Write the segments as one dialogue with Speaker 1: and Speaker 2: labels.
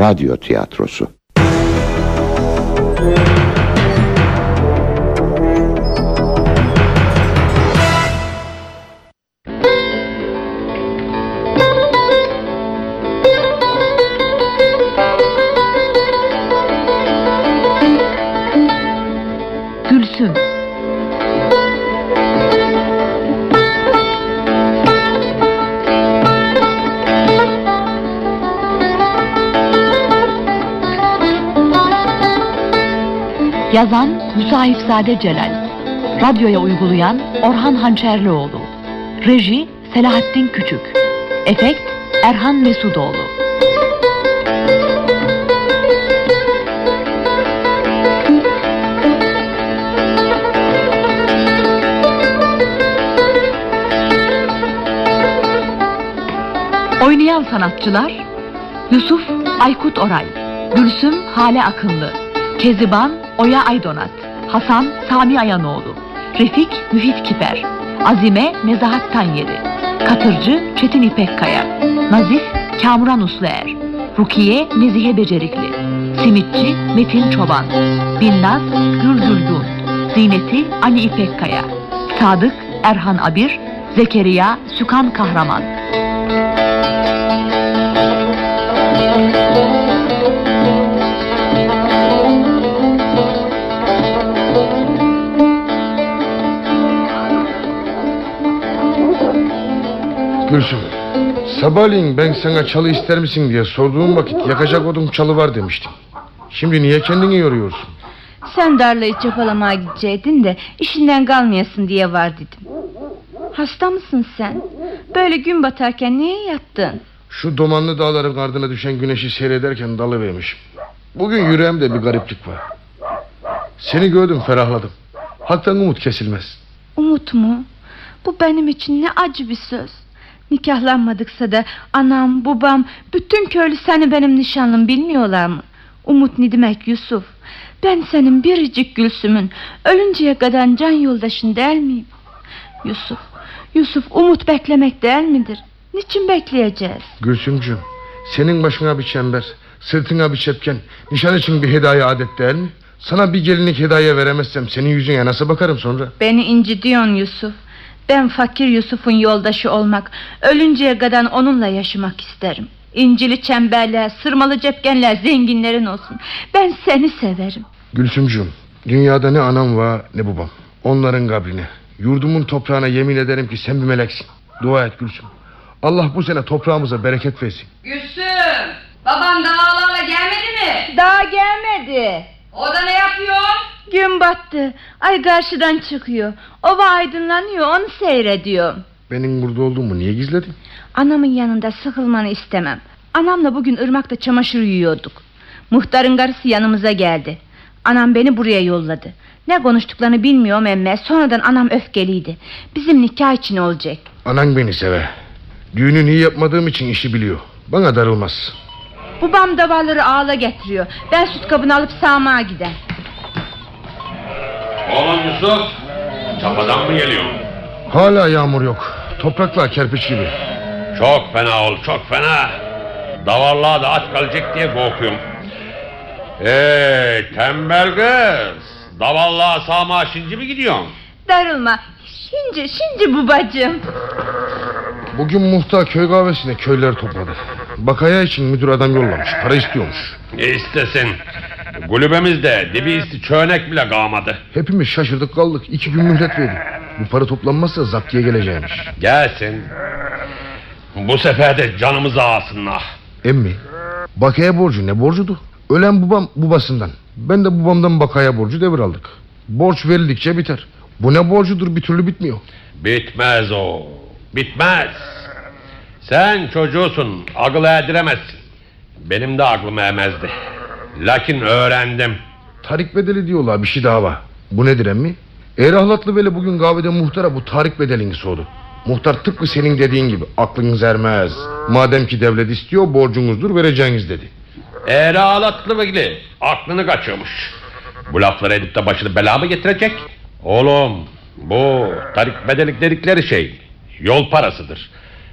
Speaker 1: radyo tiyatrosu.
Speaker 2: Yazan Müsahifzade Celal. Radyoya uygulayan Orhan Hançerlioğlu. Reji Selahattin Küçük. Efekt Erhan Mesudoğlu. Oynayan sanatçılar Yusuf Aykut Oray Gülsüm Hale Akınlı Keziban Oya Aydonat Hasan Sami Ayanoğlu Refik Müfit Kiper Azime Nezahat Tanyeli Katırcı Çetin İpekkaya Nazif Kamuran Usluer Rukiye Nezihe Becerikli Simitçi Metin Çoban Binnaz Gül Güldun Zineti Ali İpekkaya Sadık Erhan Abir Zekeriya Sükan Kahraman
Speaker 3: Gülsüm Sabahleyin ben sana çalı ister misin diye sorduğum vakit yakacak odun çalı var demiştim. Şimdi niye kendini yoruyorsun?
Speaker 4: Sen darlayı çapalamaya gideceydin de işinden kalmayasın diye var dedim. Hasta mısın sen? Böyle gün batarken niye yattın?
Speaker 3: Şu domanlı dağların ardına düşen güneşi seyrederken dalıvermişim. Bugün yüreğimde bir gariplik var. Seni gördüm ferahladım. Haktan umut kesilmez.
Speaker 4: Umut mu? Bu benim için ne acı bir söz. Nikahlanmadıksa da anam, babam, bütün köylü seni benim nişanlım bilmiyorlar mı? Umut ne demek Yusuf? Ben senin biricik gülsümün, ölünceye kadar can yoldaşın değil miyim? Yusuf, Yusuf umut beklemek değil midir? Niçin bekleyeceğiz?
Speaker 3: Gülsümcüğüm senin başına bir çember, sırtına bir çepken, nişan için bir hediye adet değil mi? Sana bir gelinlik hediye veremezsem senin yüzüne nasıl bakarım sonra?
Speaker 4: Beni incitiyorsun Yusuf. Ben fakir Yusuf'un yoldaşı olmak, ölünceye kadar onunla yaşamak isterim. İncili çemberler, sırmalı cepkenler zenginlerin olsun. Ben seni severim.
Speaker 3: Gülsümcüğüm dünyada ne anam var ne babam. Onların kabrine, yurdumun toprağına yemin ederim ki sen bir meleksin. Dua et Gülsüm. Allah bu sene toprağımıza bereket versin.
Speaker 5: Gülsüm, baban dağlarla gelmedi mi?
Speaker 4: Daha gelmedi.
Speaker 5: O da ne yapıyor?
Speaker 4: Gün battı. Ay karşıdan çıkıyor. Ova aydınlanıyor onu seyrediyor.
Speaker 3: Benim burada olduğumu niye gizledin?
Speaker 4: Anamın yanında sıkılmanı istemem. Anamla bugün ırmakta çamaşır yuyuyorduk. Muhtarın karısı yanımıza geldi. Anam beni buraya yolladı. Ne konuştuklarını bilmiyorum emme. Sonradan anam öfkeliydi. Bizim nikah için olacak.
Speaker 3: Anan beni sever. Düğünü iyi yapmadığım için işi biliyor. Bana darılmaz.
Speaker 4: Babam davarları ağla getiriyor. Ben süt kabını alıp sağmaya gider.
Speaker 6: Oğlum Yusuf Çapadan mı geliyor?
Speaker 3: Hala yağmur yok. Topraklar kerpiç gibi.
Speaker 6: Çok fena ol çok fena Davarlığa da aç kalacak diye korkuyorum Hey tembel kız Davarlığa sağma şimdi mi gidiyorsun?
Speaker 4: Darılma. Şimdi şimdi babacığım.
Speaker 3: Bugün muhtar köy kahvesine köyleri topladı. Bakaya için müdür adam yollamış. Para istiyormuş.
Speaker 6: Ne istesin Kulübemizde dibi isti çönek bile kalmadı
Speaker 3: Hepimiz şaşırdık kaldık. İki gün mühlet verdi. Bu para toplanmazsa zaptiye geleceğimiş.
Speaker 6: Gelsin Bu sefer de canımızı alsınlar
Speaker 3: Emmi, bakaya borcu ne borcudu? Ölen babam babasından. Ben de babamdan bakaya borcu devraldık. Borç verildikçe biter. Bu ne borcudur bir türlü bitmiyor.
Speaker 6: Bitmez o Bitmez Sen çocuğusun akıl erdiremezsin Benim de aklım ermezdi Lakin öğrendim
Speaker 3: Tarik bedeli diyorlar bir şey daha var. Bu nedir emmi? Erahlatlı Veli bugün kahvede muhtara bu tarik bedelini sordu. Muhtar tıpkı senin dediğin gibi aklınız ermez. Madem ki devlet istiyor borcunuzdur vereceğiniz dedi.
Speaker 6: Eğer ağlatlı vekili aklını kaçırmış. Bu lafları edip de başını bela mı getirecek? Oğlum bu tarik bedelik dedikleri şey yol parasıdır.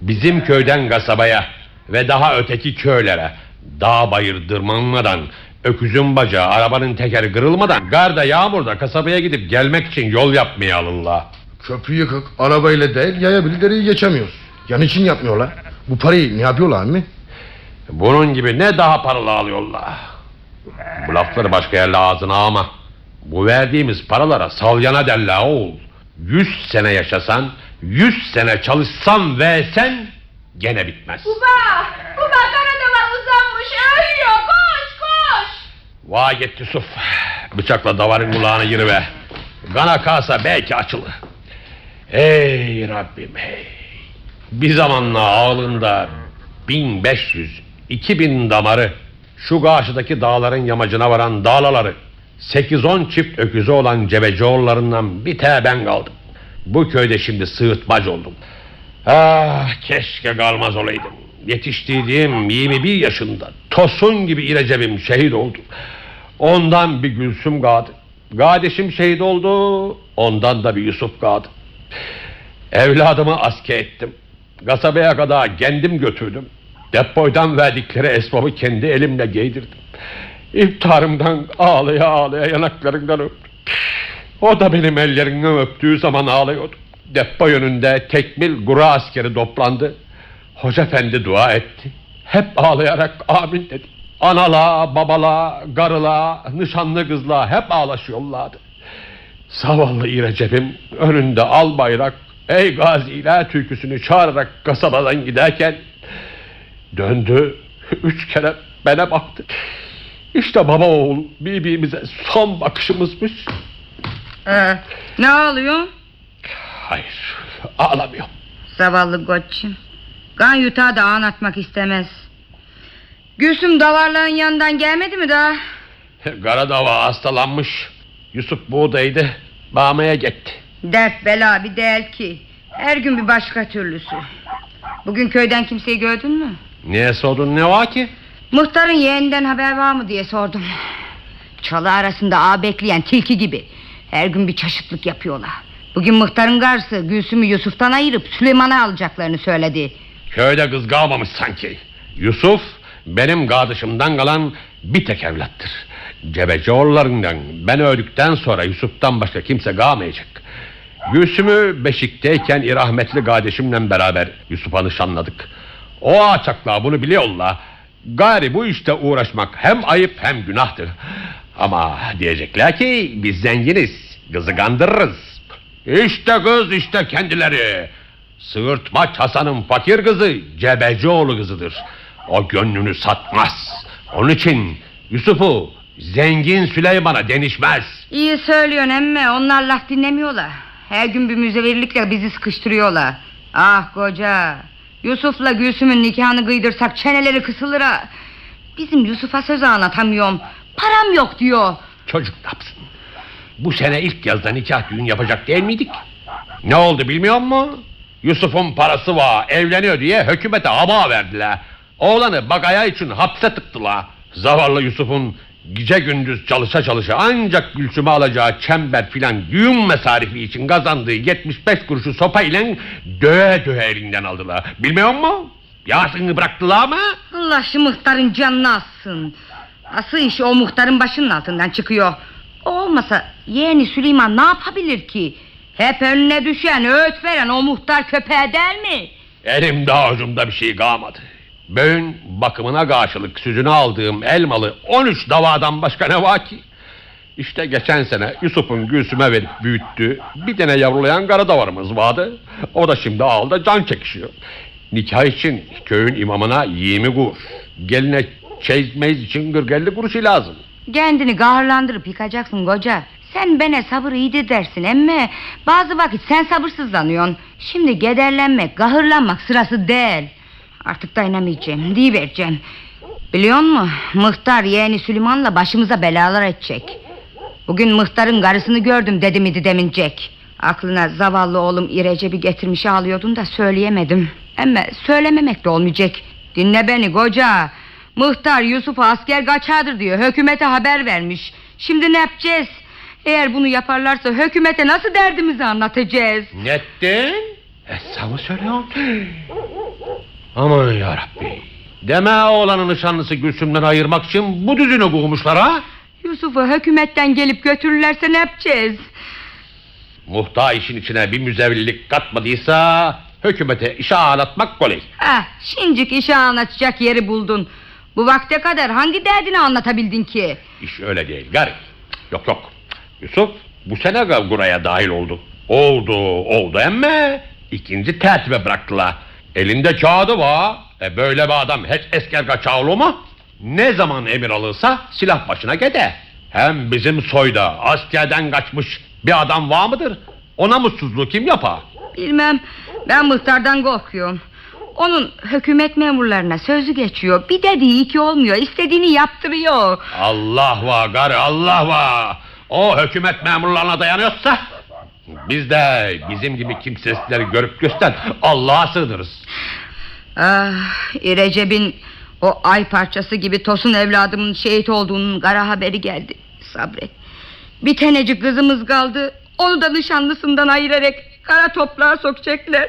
Speaker 6: Bizim köyden kasabaya ve daha öteki köylere Dağ bayır dırmanmadan öküzün bacağı arabanın tekeri kırılmadan garda yağmurda kasabaya gidip gelmek için yol yapmaya alırlar.
Speaker 3: Köprü yıkık arabayla değil yaya bile dereyi geçemiyoruz. Ya niçin yapmıyorlar? Bu parayı ne yapıyorlar mı?
Speaker 6: Bunun gibi ne daha paralı alıyorlar. Bu lafları başka yerle ağzına ama bu verdiğimiz paralara salyana derler oğul. Yüz sene yaşasan, yüz sene çalışsan ve sen gene bitmez.
Speaker 4: Baba, baba
Speaker 6: Vay git Yusuf. Bıçakla davarın kulağını yırıve. Kan akarsa belki açılır. Ey Rabbim hey. Bir zamanla ağlında 1500, 2000 damarı şu karşıdaki dağların yamacına varan dağlaları 8-10 çift öküzü olan cebecioğullarından bir tane ben kaldım. Bu köyde şimdi sığıtmaç oldum. Ah keşke kalmaz olaydım. Yetiştirdiğim 21 yaşında tosun gibi irecebim şehit oldu. Ondan bir Gülsüm kaldı. Kardeşim şehit oldu. Ondan da bir Yusuf kaldı. Evladımı aske ettim. Kasabaya kadar kendim götürdüm. Depoydan verdikleri esbabı kendi elimle giydirdim. İftarımdan ağlaya ağlaya yanaklarından öptüm. O da benim ellerinden öptüğü zaman ağlıyordu. Depo yönünde tekmil gura askeri toplandı. Hoca efendi dua etti. Hep ağlayarak amin dedi. Anala, babala, garıla, nişanlı kızla hep ağlaşıyorlardı. Zavallı İrecep'im önünde al bayrak Ey gaziler türküsünü çağırarak kasabadan giderken Döndü üç kere bana baktı İşte baba oğul birbirimize son bakışımızmış
Speaker 5: Ee, ne ağlıyorsun?
Speaker 6: Hayır ağlamıyorum
Speaker 5: Zavallı koçum. Kan yutağı da anlatmak istemez. Gülsüm davarlığın yanından gelmedi mi daha?
Speaker 6: Karadava hastalanmış Yusuf buğdaydı Bağmaya gitti
Speaker 5: Dert bela bir değil ki. Her gün bir başka türlüsü. Bugün köyden kimseyi gördün mü?
Speaker 6: Niye sordun ne var ki?
Speaker 5: Muhtarın yeğeninden haber var mı diye sordum. Çalı arasında ağ bekleyen tilki gibi. Her gün bir çeşitlik yapıyorlar. Bugün muhtarın karısı Gülsüm'ü Yusuf'tan ayırıp Süleyman'a alacaklarını söyledi.
Speaker 6: Köyde kız kalmamış sanki. Yusuf benim kardeşimden kalan bir tek evlattır. Cebecioğullarından ben öldükten sonra Yusuf'tan başka kimse kalmayacak. Gülsüm'ü Beşik'teyken rahmetli kardeşimle beraber Yusuf'a nişanladık. O açaklar bunu biliyorlar. Gari bu işte uğraşmak hem ayıp hem günahtır. Ama diyecekler ki biz zenginiz, kızı. İşte kız işte kendileri. Sığırtmaç Hasan'ın fakir kızı Cebecioğlu kızıdır. O gönlünü satmaz. Onun için Yusuf'u zengin Süleyman'a denişmez.
Speaker 5: İyi söylüyorsun emme onlar laf dinlemiyorlar. Her gün bir müzevirlikle bizi sıkıştırıyorlar. Ah koca. Yusuf'la Gülsüm'ün nikahını kıydırsak çeneleri kısılır ha. Bizim Yusuf'a söz anlatamıyorum. Param yok diyor.
Speaker 6: Çocuk ne yapsın? Bu sene ilk yazda nikah düğün yapacak değil miydik? Ne oldu bilmiyor musun? Yusuf'un parası var evleniyor diye hükümete hava verdiler. Oğlanı bagaya için hapse tıktılar. Zavallı Yusuf'un gece gündüz çalışa çalışa ancak Gülsüm'e alacağı çember filan düğün mesarifi için kazandığı 75 kuruşu sopayla döve döve elinden aldılar. Bilmiyor musun? Yasını bıraktılar mı?
Speaker 5: Allah şu muhtarın canını alsın. Asıl iş o muhtarın başının altından çıkıyor. O olmasa yeğeni Süleyman ne yapabilir ki? Hep önüne düşen öğüt veren o muhtar köpeğe der mi?
Speaker 6: Elimde avucumda bir şey kalmadı. Böğün bakımına karşılık süzünü aldığım elmalı 13 davadan başka ne var ki? İşte geçen sene Yusuf'un Gülsüm'e verip büyüttüğü bir tane yavrulayan kara davarımız vardı. O da şimdi ağılda can çekişiyor. Nikah için köyün imamına 20 kuruş. Geline çeyizmeyiz için 40 kuruş lazım.
Speaker 5: Kendini gahırlandırıp yıkacaksın koca. Sen bana sabır iyi dersin emme. Bazı vakit sen sabırsızlanıyorsun. Şimdi gederlenmek, gahırlanmak sırası değil. Artık dayanamayacağım, vereceğim. Biliyor musun? Mıhtar yeğeni Süleyman'la başımıza belalar edecek. Bugün mıhtarın karısını gördüm dedi miydi demincek. Aklına zavallı oğlum İrecep'i getirmiş ağlıyordun da söyleyemedim. Ama söylememek de olmayacak. Dinle beni koca. Mıhtar Yusuf'u asker kaçadır diyor. Hükümete haber vermiş. Şimdi ne yapacağız? Eğer bunu yaparlarsa hükümete nasıl derdimizi anlatacağız?
Speaker 6: Ne ettin? Hesabı söylüyorsun. Aman yarabbi. Deme oğlanın nişanlısı Gülsüm'den ayırmak için bu düzünü kurmuşlar ha?
Speaker 5: Yusuf'u hükümetten gelip götürürlerse ne yapacağız?
Speaker 6: Muhtar işin içine bir müzevillik katmadıysa hükümete işe ağlatmak kolay.
Speaker 5: Ah, şincik işe anlatacak yeri buldun. Bu vakte kadar hangi derdini anlatabildin ki?
Speaker 6: İş öyle değil gari. Yok yok. Yusuf bu sene buraya dahil oldu. Oldu oldu emme ikinci tertibe bıraktılar. Elinde kağıdı var. E böyle bir adam hiç esker kaçağı olur mu? Ne zaman emir alırsa silah başına gider. Hem bizim soyda askerden kaçmış bir adam var mıdır? Ona mutsuzluğu kim yapar?
Speaker 5: Bilmem, ben muhtardan korkuyorum. Onun hükümet memurlarına sözü geçiyor. Bir dediği iki olmuyor. istediğini yaptırıyor.
Speaker 6: Allah var garı Allah var. O hükümet memurlarına dayanıyorsa biz de bizim gibi kimsesizleri görüp göster Allah'a sığınırız.
Speaker 5: Ah, İrecep'in o ay parçası gibi Tosun evladımın şehit olduğunun kara haberi geldi. Sabret. Bir tanecik kızımız kaldı. Onu da nişanlısından ayırarak kara toprağa sokacaklar.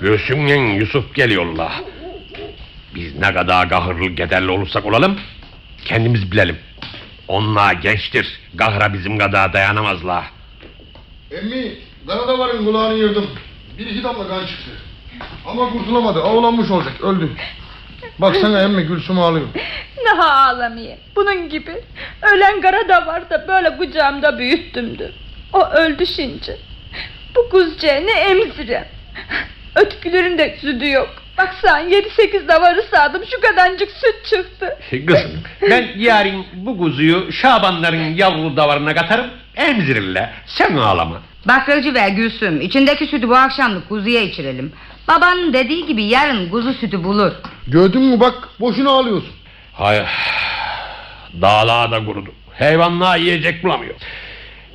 Speaker 6: Gülsüm'le Yusuf geliyorlar. Biz ne kadar gahırlı gederli olursak olalım kendimiz bilelim. Onlar gençtir. Gahra bizim kadar dayanamazlar.
Speaker 3: Emmi Kanada varın kulağını yırdım. Bir iki damla kan çıktı. Ama kurtulamadı. Avlanmış olacak. Öldü. Baksana emmi Gülsüm ağlıyor.
Speaker 4: Ne ağlamayayım. Bunun gibi. Ölen kara da var da böyle kucağımda büyüttümdü. O öldü şimdi. Bu kuzceğe ne emzirem. Ötkülerin de sütü yok. Baksan yedi sekiz davarı sağdım şu kadarcık süt çıktı.
Speaker 6: Kızım ben yarın bu kuzuyu Şabanların yavru davarına katarım. Emzirirler. Sen ağlama.
Speaker 5: Bakracı ver Gülsüm. İçindeki sütü bu akşamlık kuzuya içirelim. Babanın dediği gibi yarın kuzu sütü bulur.
Speaker 3: Gördün mü bak boşuna ağlıyorsun.
Speaker 6: Hayır. Dağlar da kurudu. Hayvanlar yiyecek bulamıyor.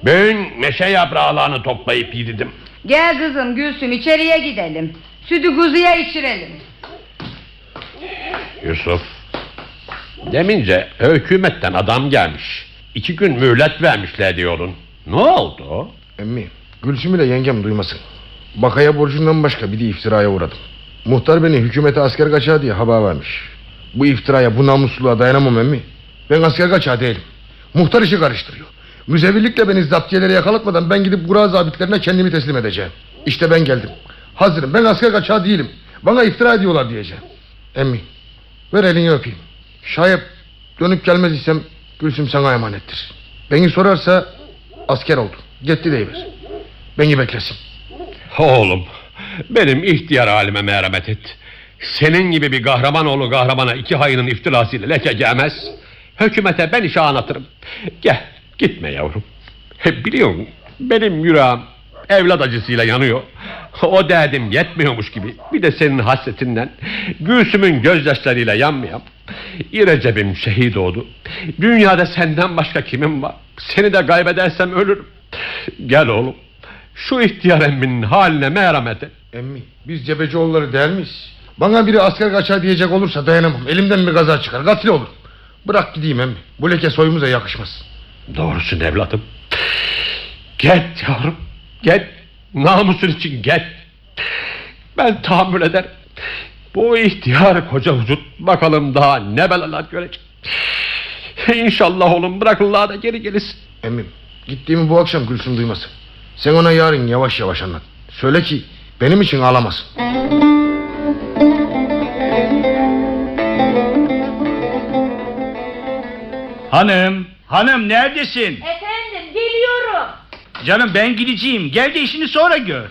Speaker 6: Ben meşe yaprağlarını toplayıp yedim.
Speaker 5: Gel kızım Gülsüm içeriye gidelim. Sütü kuzuya içirelim.
Speaker 6: Yusuf. Demince hükümetten adam gelmiş. İki gün mühlet vermişler diyordun. Ne oldu?
Speaker 3: Emmi Gülsüm ile yengem duymasın. Bakaya borcundan başka bir de iftiraya uğradım. Muhtar beni hükümete asker kaçağı diye haber vermiş. Bu iftiraya bu namussuzluğa dayanamam emmi. Ben asker kaçağı değilim. Muhtar işi karıştırıyor. Müzevirlikle beni zaptiyelere yakalatmadan ben gidip Kura zabitlerine kendimi teslim edeceğim. İşte ben geldim. Hazırım ben asker kaçağı değilim. Bana iftira ediyorlar diyeceğim. Emmi ver elini öpeyim. Şayet dönüp gelmez isem Gülsüm sana emanettir. Beni sorarsa asker oldu. Gitti deyiver. Beni beklesin.
Speaker 6: Oğlum benim ihtiyar halime merhamet et. Senin gibi bir kahraman oğlu kahramana iki hayının iftirasıyla leke gelmez. Hükümete ben işe anlatırım. Gel gitme yavrum. Biliyorum benim yüreğim evlat acısıyla yanıyor. O derdim yetmiyormuş gibi bir de senin hasretinden Gülsüm'ün gözyaşlarıyla yanmayam. İrecep'im şehit oldu. Dünyada senden başka kimim var? Seni de kaybedersem ölürüm. Gel oğlum. Şu ihtiyar emminin haline merhamet et.
Speaker 3: Emmi biz Cebecioğulları değil miyiz? Bana biri asker kaçağı diyecek olursa dayanamam. Elimden bir gaza çıkar. Katil olur. Bırak gideyim emmi. Bu leke soyumuza yakışmaz.
Speaker 6: Doğrusun evladım. Gel yavrum. Gel. Namusun için gel. Ben tahammül ederim. Bu ihtiyar koca vücut bakalım daha ne belalar görecek. İnşallah oğlum bırakırlar da geri gelirsin.
Speaker 3: Emmim gittiğimi bu akşam Gülsüm duymasın. Sen ona yarın yavaş yavaş anlat. Söyle ki benim için ağlamasın.
Speaker 1: Hanım, hanım neredesin?
Speaker 7: Efendim.
Speaker 1: Canım ben gideceğim. Gel de işini sonra gör.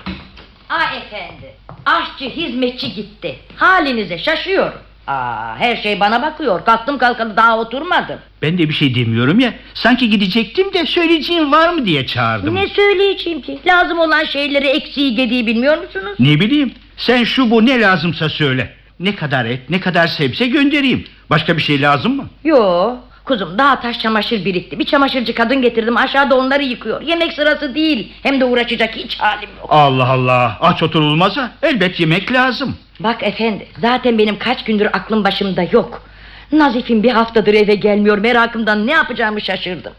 Speaker 7: Ah efendi. Aşçı hizmetçi gitti. Halinize şaşıyorum. Aa, her şey bana bakıyor. Kalktım kalkalı daha oturmadım.
Speaker 1: Ben de bir şey demiyorum ya. Sanki gidecektim de söyleyeceğin var mı diye çağırdım.
Speaker 7: Ne söyleyeceğim ki? Lazım olan şeyleri eksiği gediği bilmiyor musunuz?
Speaker 1: Ne bileyim. Sen şu bu ne lazımsa söyle. Ne kadar et, ne kadar sebze göndereyim. Başka bir şey lazım mı?
Speaker 7: Yo. Kuzum daha taş çamaşır birikti. Bir çamaşırcı kadın getirdim aşağıda onları yıkıyor. Yemek sırası değil. Hem de uğraşacak hiç halim yok.
Speaker 1: Allah Allah. Aç oturulmazsa elbet yemek lazım.
Speaker 7: Bak efendi zaten benim kaç gündür aklım başımda yok. Nazif'in bir haftadır eve gelmiyor merakımdan ne yapacağımı şaşırdım.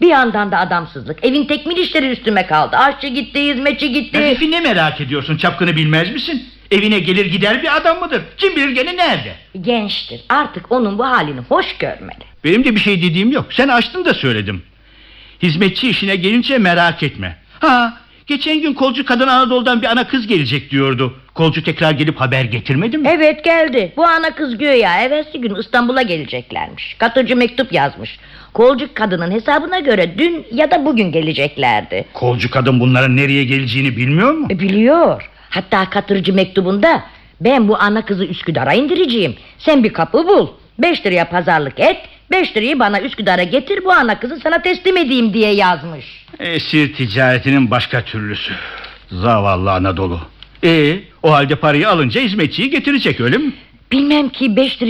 Speaker 7: Bir yandan da adamsızlık. Evin tekmil işleri üstüme kaldı. Aşçı gitti, hizmetçi gitti.
Speaker 1: Nazifi ne merak ediyorsun? Çapkını bilmez misin? Evine gelir gider bir adam mıdır? Kim bilir gene nerede?
Speaker 7: Gençtir. Artık onun bu halini hoş görmeli.
Speaker 1: Benim de bir şey dediğim yok. Sen açtın da söyledim. Hizmetçi işine gelince merak etme. Ha, geçen gün kolcu kadın Anadolu'dan bir ana kız gelecek diyordu. Kolcu tekrar gelip haber getirmedi mi?
Speaker 7: Evet geldi. Bu ana kız güya evvelsi gün İstanbul'a geleceklermiş. Katırcı mektup yazmış. Kolcuk kadının hesabına göre dün ya da bugün geleceklerdi.
Speaker 1: Kolcu kadın bunların nereye geleceğini bilmiyor mu?
Speaker 7: E, biliyor. Hatta katırcı mektubunda ben bu ana kızı Üsküdar'a indireceğim. Sen bir kapı bul. Beş liraya pazarlık et. Beş lirayı bana Üsküdar'a getir bu ana kızı sana teslim edeyim diye yazmış.
Speaker 1: Esir ticaretinin başka türlüsü. Zavallı Anadolu. E, o halde parayı alınca hizmetçiyi getirecek öyle mi?
Speaker 7: Bilmem ki beş lirayı